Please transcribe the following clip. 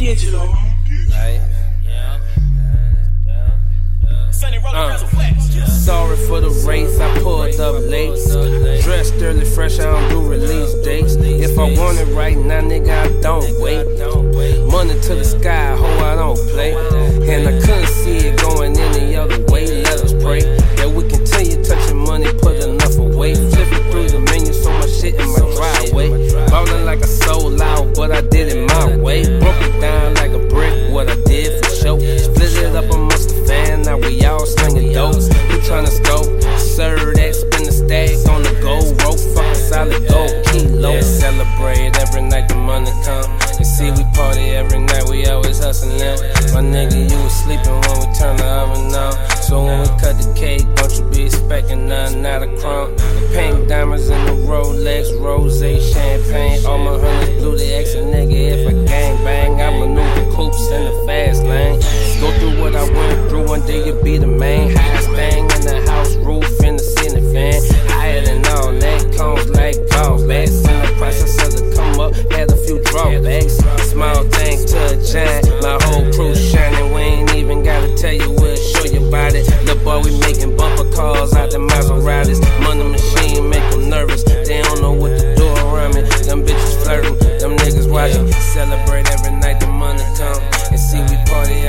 digital. Like, uh, sorry for the race, I pulled up late. Dressed early, fresh, I don't do release dates. If I want it right now, nigga, I don't wait. Money to the sky, ho, I don't play. And I couldn't see it going any other way. Let us pray that we continue touching money, put enough away. Flipping through the menu, so much shit in my driveway. Ballin' like I sold out, but I did it every night, we always hustling. My nigga, you was sleeping when we turn the oven on. So when we cut the cake, don't you be expecting nothing out of crumb. Pink diamonds in the Rolex, rose, champagne. All my honeys blue, they ex a nigga if I gang bang. I maneuver coupes in the fast lane. Go through what I went through, one day you be the main. Highest thing in the house, roof in the ceiling fan. Higher than all that, cones like callbacks. In the process of the come up, had a few drawbacks. Small things to a giant. My whole crew shining. We ain't even gotta tell you, we'll show you about it. The boy, we making bumper calls out the Maseratis. Money machine make them nervous. They don't know what to do around me. Them bitches flirting, them niggas watching. Celebrate every night the money come. And see, we party